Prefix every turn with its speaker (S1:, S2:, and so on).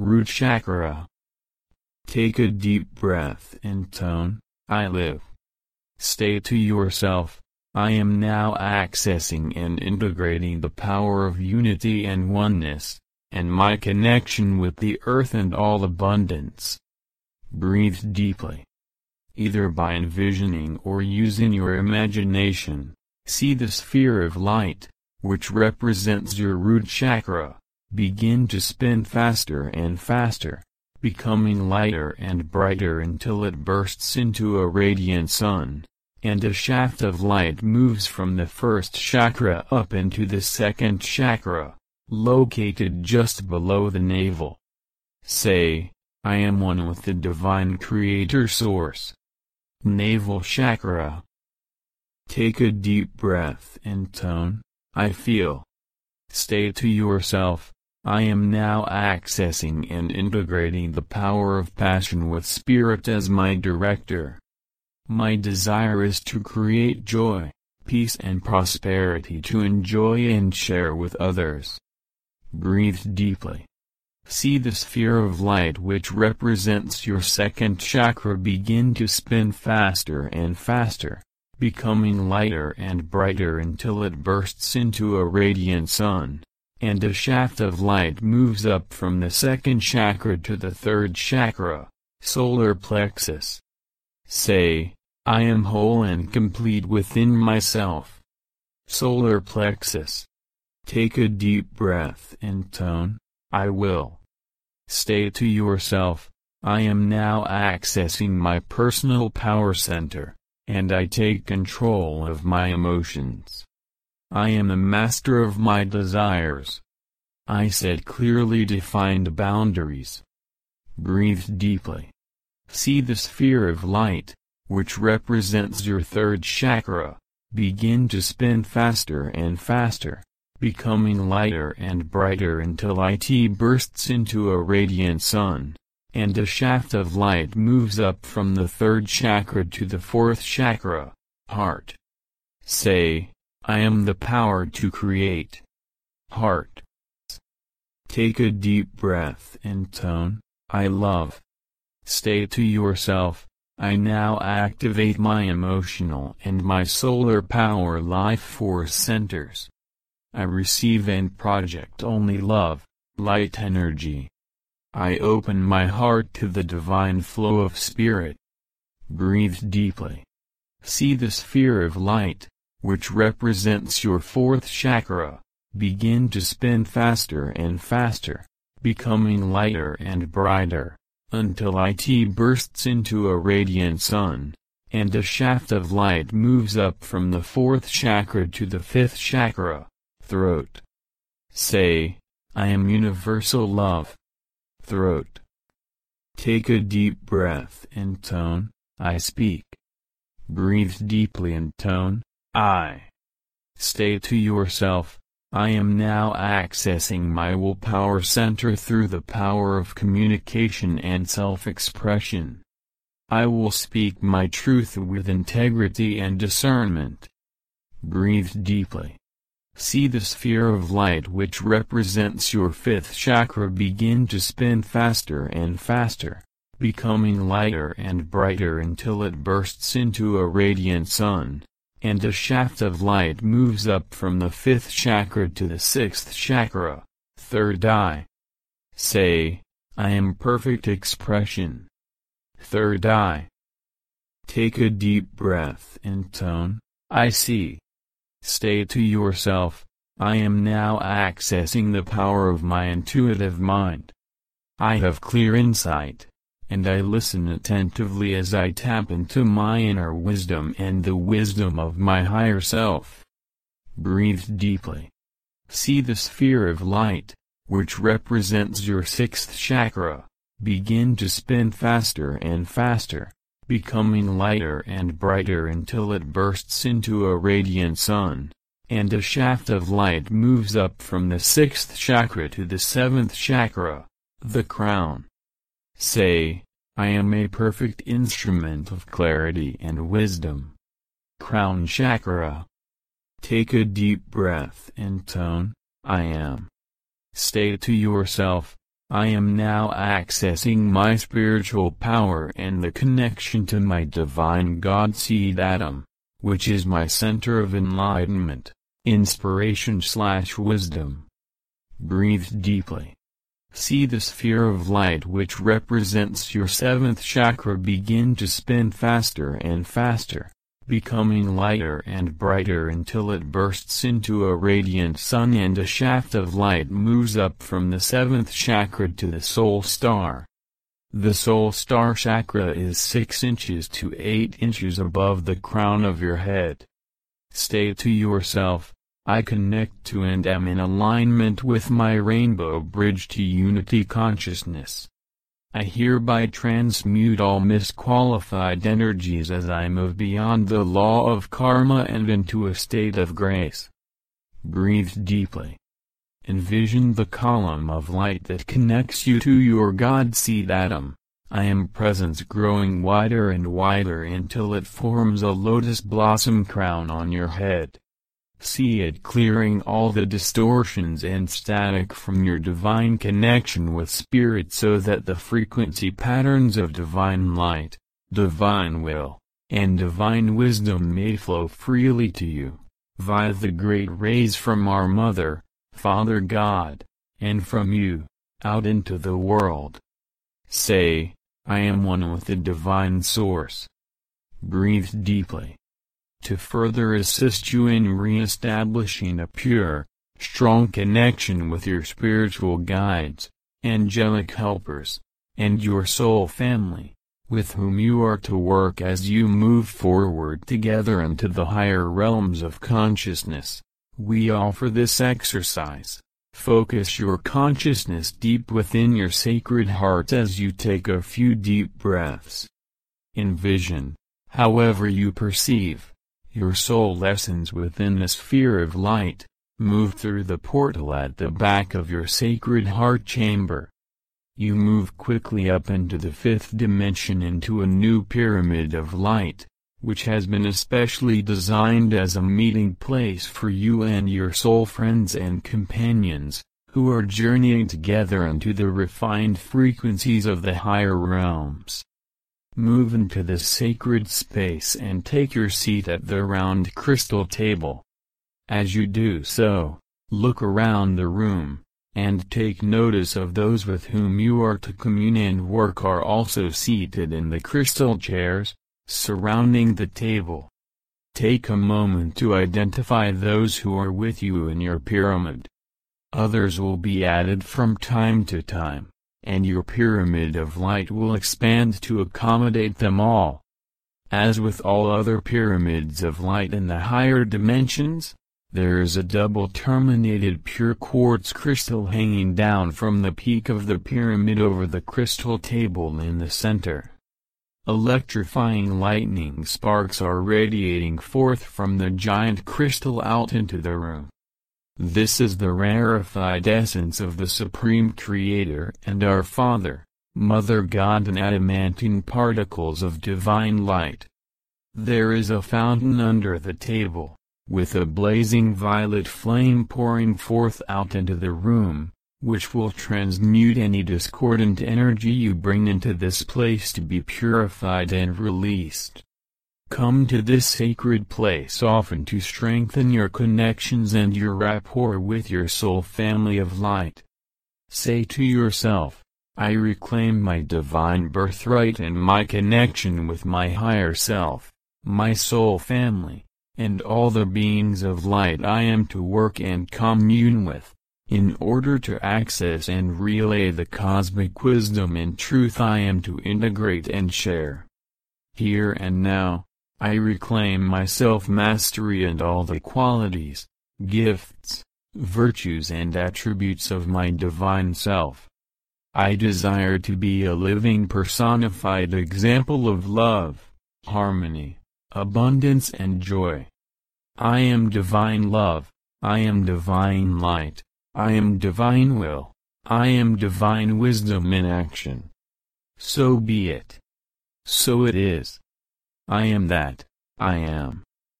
S1: Root chakra. Take a deep breath and tone, I live. Stay to yourself, I am now accessing and integrating the power of unity and oneness, and my connection with the earth and all abundance. Breathe deeply. Either by envisioning or using your imagination, see the sphere of light, which represents your root chakra, begin to spin faster and faster becoming lighter and brighter until it bursts into a radiant sun, and a shaft of light moves from the first chakra up into the second chakra, located just below the navel. Say, I am one with the divine creator source. Navel chakra. Take a deep breath and tone, I feel. Stay to yourself, I am now accessing and integrating the power of passion with spirit as my director. My desire is to create joy, peace and prosperity to enjoy and share with others. Breathe deeply. See the sphere of light which represents your second chakra begin to spin faster and faster, becoming lighter and brighter until it bursts into a radiant sun and a shaft of light moves up from the second chakra to the third chakra, solar plexus. Say, I am whole and complete within myself. Solar plexus. Take a deep breath and tone, I will. Stay to yourself, I am now accessing my personal power center, and I take control of my emotions. I am the master of my desires. I set clearly defined boundaries. Breathe deeply. See the sphere of light, which represents your third chakra, begin to spin faster and faster, becoming lighter and brighter until it bursts into a radiant sun, and a shaft of light moves up from the third chakra to the fourth chakra, heart. Say, I am the power to create. Heart. Take a deep breath and tone, I love. Stay to yourself, I now activate my emotional and my solar power life force centers. I receive and project only love, light energy. I open my heart to the divine flow of spirit. Breathe deeply. See the sphere of light, which represents your fourth chakra, begin to spin faster and faster, becoming lighter and brighter, until it bursts into a radiant sun, and a shaft of light moves up from the fourth chakra to the fifth chakra, throat. Say, I am universal love. Throat. Take a deep breath and tone, I speak. Breathe deeply and tone, I. Stay to yourself, I am now accessing my willpower center through the power of communication and self-expression. I will speak my truth with integrity and discernment. Breathe deeply. See the sphere of light which represents your fifth chakra begin to spin faster and faster, becoming lighter and brighter until it bursts into a radiant sun and a shaft of light moves up from the fifth chakra to the sixth chakra, third eye. Say, I am perfect expression. Third eye. Take a deep breath and tone, I see. Stay to yourself, I am now accessing the power of my intuitive mind. I have clear insight and I listen attentively as I tap into my inner wisdom and the wisdom of my higher self. Breathe deeply. See the sphere of light, which represents your sixth chakra, begin to spin faster and faster, becoming lighter and brighter until it bursts into a radiant sun, and a shaft of light moves up from the sixth chakra to the seventh chakra, the crown. Say, I am a perfect instrument of clarity and wisdom. Crown Chakra. Take a deep breath and tone, I am. Stay to yourself, I am now accessing my spiritual power and the connection to my divine God seed atom, which is my center of enlightenment, inspiration slash wisdom. Breathe deeply. See the sphere of light which represents your seventh chakra begin to spin faster and faster becoming lighter and brighter until it bursts into a radiant sun and a shaft of light moves up from the seventh chakra to the soul star. The soul star chakra is 6 inches to 8 inches above the crown of your head. Stay to yourself, I connect to and am in alignment with my rainbow bridge to unity consciousness. I hereby transmute all misqualified energies as I move beyond the law of karma and into a state of grace. Breathe deeply. Envision the column of light that connects you to your God seed atom. I am presence growing wider and wider until it forms a lotus blossom crown on your head. See it clearing all the distortions and static from your divine connection with Spirit so that the frequency patterns of divine light, divine will, and divine wisdom may flow freely to you, via the great rays from our Mother, Father God, and from you, out into the world. Say, I am one with the divine source. Breathe deeply to further assist you in re-establishing a pure, strong connection with your spiritual guides, angelic helpers, and your soul family, with whom you are to work as you move forward together into the higher realms of consciousness. We offer this exercise. Focus your consciousness deep within your sacred heart as you take a few deep breaths. Envision, however you perceive, your soul essence within the sphere of light, move through the portal at the back of your sacred heart chamber. You move quickly up into the fifth dimension into a new pyramid of light, which has been especially designed as a meeting place for you and your soul friends and companions, who are journeying together into the refined frequencies of the higher realms. Move into this sacred space and take your seat at the round crystal table. As you do so, look around the room, and take notice of those with whom you are to commune and work are also seated in the crystal chairs, surrounding the table. Take a moment to identify those who are with you in your pyramid. Others will be added from time to time and your pyramid of light will expand to accommodate them all. As with all other pyramids of light in the higher dimensions, there is a double-terminated pure quartz crystal hanging down from the peak of the pyramid over the crystal table in the center. Electrifying lightning sparks are radiating forth from the giant crystal out into the room. This is the rarefied essence of the Supreme Creator and our Father, Mother God and adamantine particles of divine light. There is a fountain under the table, with a blazing violet flame pouring forth out into the room, which will transmute any discordant energy you bring into this place to be purified and released. Come to this sacred place often to strengthen your connections and your rapport with your soul family of light. Say to yourself, I reclaim my divine birthright and my connection with my higher self, my soul family, and all the beings of light I am to work and commune with, in order to access and relay the cosmic wisdom and truth I am to integrate and share. Here and now, I reclaim my self-mastery and all the qualities, gifts, virtues and attributes of my divine self. I desire to be a living personified example of love, harmony, abundance and joy. I am divine love, I am divine light, I am divine will, I am divine wisdom in action. So be it. So it is. I am that, I am.